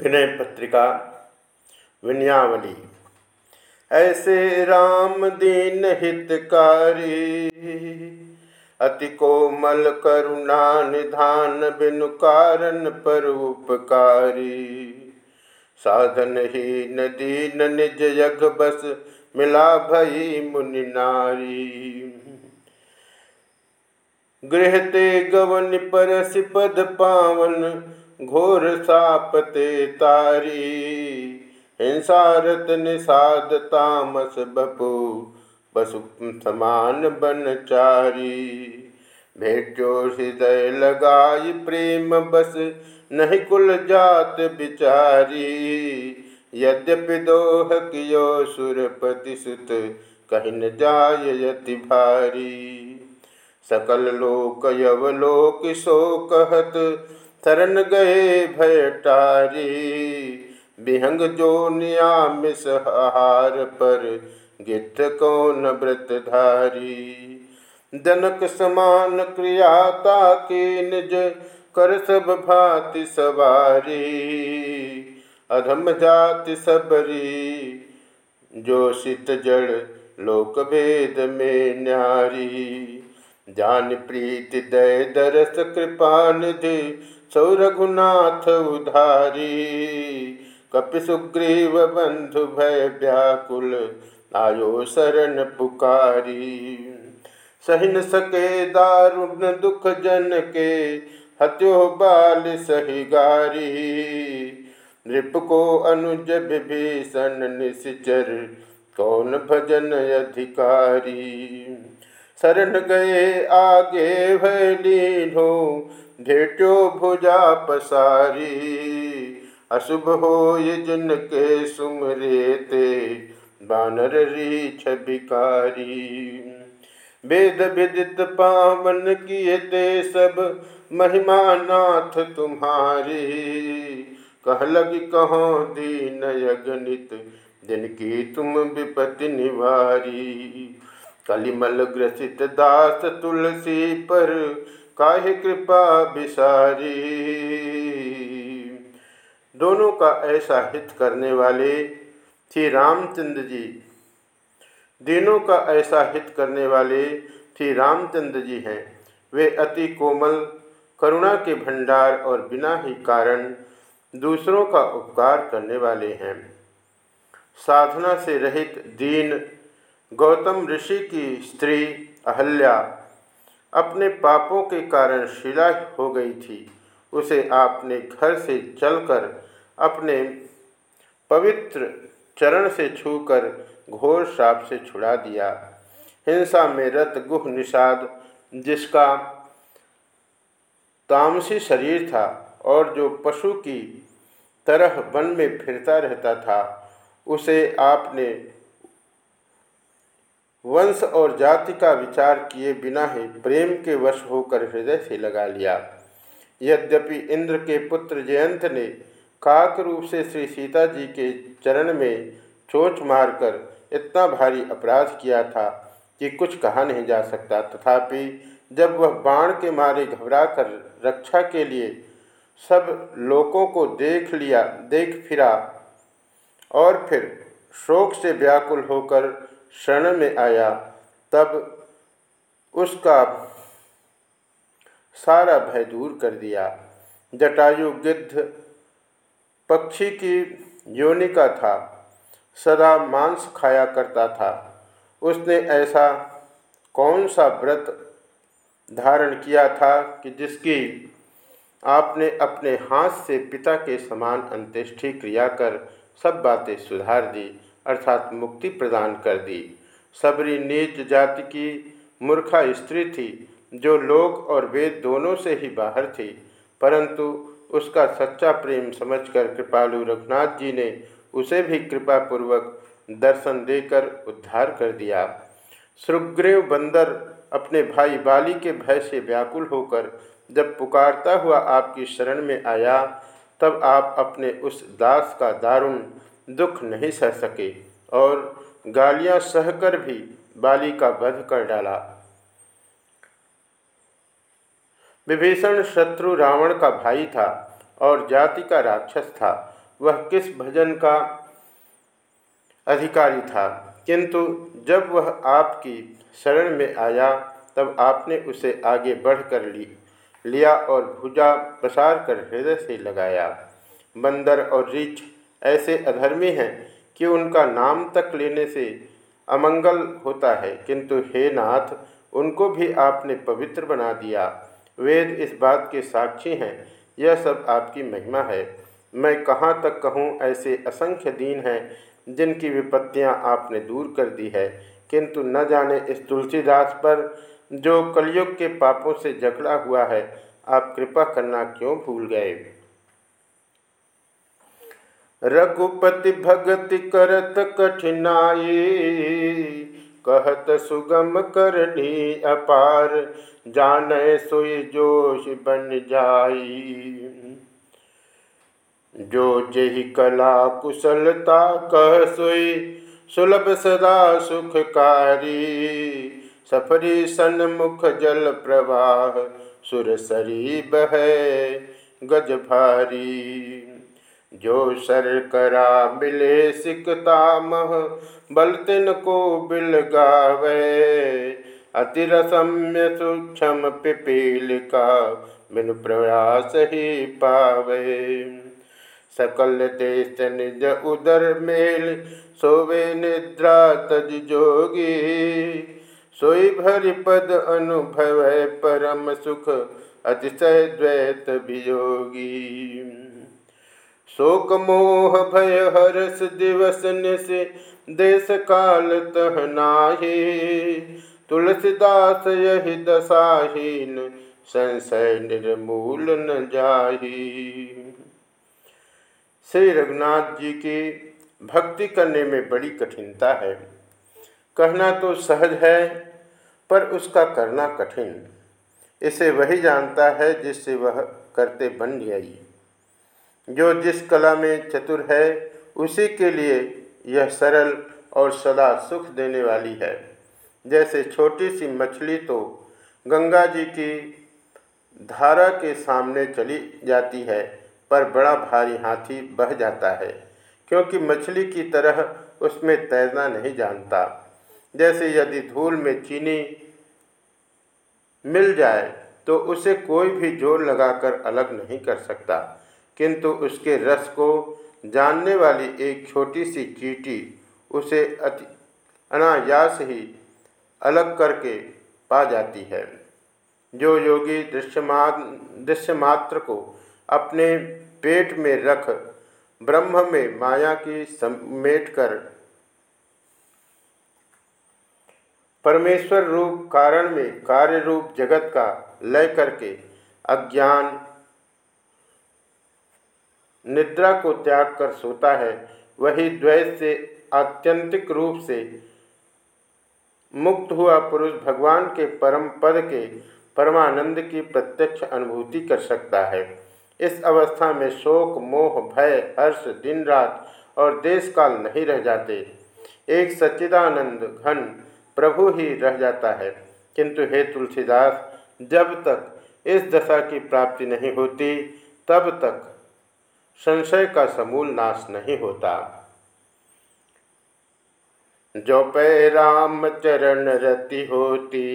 विनय पत्रिका, विनयावली। ऐसे राम दीन हितकारी, अति कोमल करुणा निधान बिनु कारण पर उपकारी। साधन ही नदीन निज यग बस मिला भई मुनि नारी। गृहते गवन परस पद पावन घोर साप ते तारी। हिंसारत निषाद, तामस, बपु, बसु, समान बनचारी भेटो, हृदय लगाई, प्रेम, बस, नहीं कुल जात, बिचारी। यद्यपि दोह कियो सुरपति सुत कहीं न जायति भारी। सकल लोक, यवलोक, सो कहत तरन गए भयटारी विहंग जो नियामिस हार पर गिद्ध कौन व्रतधारी जनक समान क्रियाता के निज कर सब भाति सवारी। अधम जाति सबरी, जो शीत जड़ लोक भेद में न्यारी। जान प्रीति दय दरस कृपा निधि, सौ रघुनाथ उधारी। कपि सुग्रीव बंधु भय व्याकुल, आयो शरण पुकारी। सहिन सके दारुण दुख जन के, हत्यो बाल सही गारी। नृप को अनुज विभीषण निश्चर, कौन भजन अधिकारी। शरण गए आगे भलीनो ढेटो भुजा पसारी। अशुभ हो ये जिनके सुमरे ते बानर रीछ भिकारी वेद विदित पावन किए ते सब, महिमा नाथ तुम्हारी। कह लगी कहो दीन यगनित दिन की तुम विपति निवारी। कलिमल ग्रसित दास तुलसी पर काहे कृपा विसारी। दोनों का ऐसा हित करने वाले श्री रामचंद्र जी। दिनों का ऐसा हित करने वाले श्री रामचंद्र जी हैं। वे अति कोमल, करुणा के भंडार और बिना ही कारण दूसरों का उपकार करने वाले हैं। साधना से रहित दीन गौतम ऋषि की स्त्री अहल्या अपने पापों के कारण शिला हो गई थी। उसे आपने घर से चलकर अपने पवित्र चरण से छूकर घोर साप से छुड़ा दिया। हिंसा में रत गुह निषाद, जिसका तामसी शरीर था और जो पशु की तरह वन में फिरता रहता था, उसे आपने वंश और जाति का विचार किए बिना ही प्रेम के वश होकर हृदय से लगा लिया। यद्यपि इंद्र के पुत्र जयंत ने काक रूप से श्री सीता जी के चरण में चोच मारकर इतना भारी अपराध किया था कि कुछ कहा नहीं जा सकता। तथापि जब वह बाण के मारे घबराकर रक्षा के लिए सब लोगों को देख लिया, देख फिरा और फिर शोक से व्याकुल होकर शरण में आया, तब उसका सारा भय दूर कर दिया। जटायु गिद्ध पक्षी की योनि का था, सदा मांस खाया करता था। उसने ऐसा कौन सा व्रत धारण किया था कि जिसकी आपने अपने हाथ से पिता के समान अंत्येष्टि क्रिया कर सब बातें सुधार दी? अर्थात मुक्ति प्रदान कर दी। सबरी नीच जाति की मूर्खा स्त्री थी, जो लोक और वेद दोनों से ही बाहर थी। परंतु उसका सच्चा प्रेम समझकर कृपालु रघुनाथ जी ने उसे भी कृपापूर्वक दर्शन देकर उद्धार कर दिया। सुग्रीव बंदर अपने भाई बाली के भय से व्याकुल होकर जब पुकारता हुआ आपकी शरण में आया, तब आप अपने उस दास का दारुण दुख नहीं सह सके और गालियाँ सहकर भी बाली का वध कर डाला। विभीषण शत्रु रावण का भाई था और जाति का राक्षस था, वह किस भजन का अधिकारी था? किंतु जब वह आपकी शरण में आया, तब आपने उसे आगे बढ़कर ली, लिया और भुजा प्रसार कर हृदय से लगाया। बंदर और रीछ ऐसे अधर्मी हैं कि उनका नाम तक लेने से अमंगल होता है। किंतु हे नाथ, उनको भी आपने पवित्र बना दिया। वेद इस बात के साक्षी हैं, यह सब आपकी महिमा है। मैं कहाँ तक कहूँ, ऐसे असंख्य दीन हैं, जिनकी विपत्तियाँ आपने दूर कर दी है। किंतु न जाने इस तुलसीदास पर जो कलयुग के पापों से जकड़ा हुआ है, आप कृपा करना क्यों भूल गए? रघुपति भगति करत कठिनाई, कहत सुगम करनी अपार जान सोई जोश बन जाई। जो जही कला कुशलता, कह सोई सुलभ सदा सुखकारी। सफरी सन्मुख जल प्रवाह, सुर सरी बह गज भारी। जो सर करा मिले सिकता मह बलतिन को बिल गावे। अति रसम्य सूक्ष्म पिपीलिका, बिन प्रयास ही पावे। सकल देश निज उदर मेल, सोवे निद्रा तज जोगी। सोई भरि पद अनुभव परम सुख, अतिशय द्वैत वियोगी। शोक मोह भय हर्ष दिवस से देश काल तह नाही। तुलसीदास यही दशाहीन, संशय निर्मूल न जाही। श्री रघुनाथ जी की भक्ति करने में बड़ी कठिनता है। कहना तो सहज है, पर उसका करना कठिन। इसे वही जानता है जिससे वह करते बन जाइए जो जिस कला में चतुर है, उसी के लिए यह सरल और सदा सुख देने वाली है। जैसे छोटी सी मछली तो गंगा जी की धारा के सामने चली जाती है, पर बड़ा भारी हाथी बह जाता है, क्योंकि मछली की तरह उसमें तैरना नहीं जानता। जैसे यदि धूल में चीनी मिल जाए तो उसे कोई भी ज़ोर लगाकर अलग नहीं कर सकता। किंतु उसके रस को जानने वाली एक छोटी सी चीटी उसे अति अनायास ही अलग करके पा जाती है। जो योगी दृश्यमा दृश्यमात्र को अपने पेट में रख ब्रह्म में माया की समेट कर परमेश्वर रूप, कारण में कार्य रूप जगत का लय करके अज्ञान निद्रा को त्याग कर सोता है। वही द्वैत से आत्यंतिक रूप से मुक्त हुआ पुरुष भगवान के परम पद के परमानंद की प्रत्यक्ष अनुभूति कर सकता है। इस अवस्था में शोक, मोह, भय, हर्ष दिन रात और देश काल नहीं रह जाते। एक सच्चिदानंद घन प्रभु ही रह जाता है। किंतु हे तुलसीदास, जब तक इस दशा की प्राप्ति नहीं होती, तब तक संशय का समूल नाश नहीं होता। जो पे राम चरण रति होती,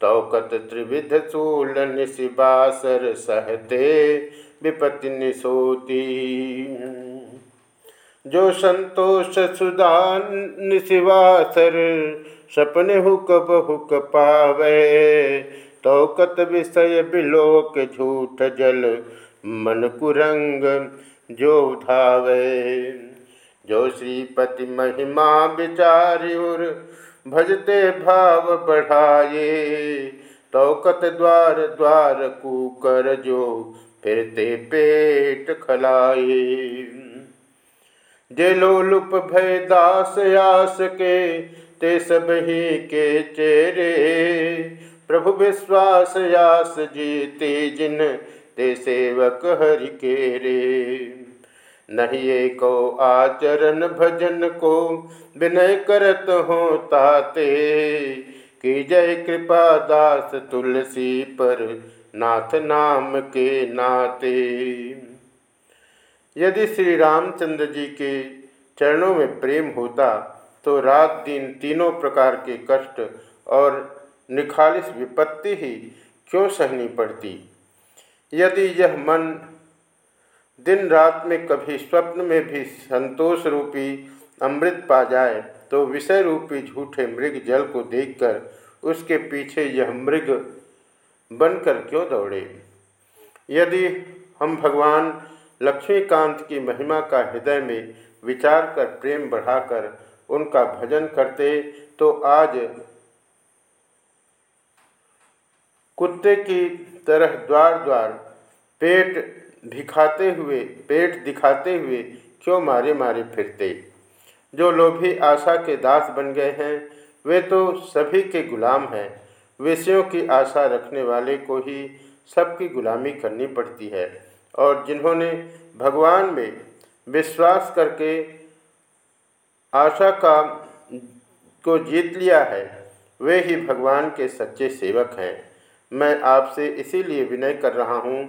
तौकत त्रिविध चूल निशिबासर सहते विपति निशोती जो संतोष सुदान निशिवासर सपने हुक बहुक पावे, तौकत विषय बिलोक झूठ जल मन कुरंग जो धावे जो श्रीपति महिमा विचार्युर भजते भाव बढ़ाए। तौकत द्वार द्वार कुकर जो फिरते पेट खलाए। जे लोलुप भय दास यास के, ते सब ही के चेरे। प्रभु विश्वास यास जीते जिन ते सेवक हरि के रे। नहीं को आचरण भजन को विनय करत हो ताते। कि जय कृपा दास तुलसी पर नाथ नाम के नाते। यदि श्री रामचंद्र जी के चरणों में प्रेम होता तो रात दिन तीनों प्रकार के कष्ट और निखालिस विपत्ति ही क्यों सहनी पड़ती? यदि यह मन दिन रात में कभी स्वप्न में भी संतोष रूपी अमृत पा जाए तो विषय रूपी झूठे मृग जल को देखकर उसके पीछे यह मृग बनकर क्यों दौड़े? यदि हम भगवान लक्ष्मीकांत की महिमा का हृदय में विचार कर प्रेम बढ़ाकर उनका भजन करते तो आज कुत्ते की तरह द्वार द्वार पेट दिखाते हुए, पेट दिखाते हुए क्यों मारे मारे फिरते? जो लोभी आशा के दास बन गए हैं, वे तो सभी के गुलाम हैं। विषयों की आशा रखने वाले को ही सबकी गुलामी करनी पड़ती है। और जिन्होंने भगवान में विश्वास करके आशा का, को जीत लिया है, वे ही भगवान के सच्चे सेवक हैं। मैं आपसे इसीलिए विनय कर रहा हूँ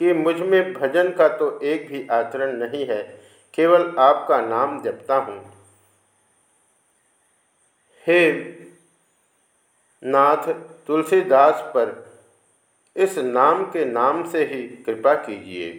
कि मुझमें भजन का तो एक भी आचरण नहीं है, केवल आपका नाम जपता हूँ। हे नाथ तुलसीदास पर इस नाम के नाम से ही कृपा कीजिए।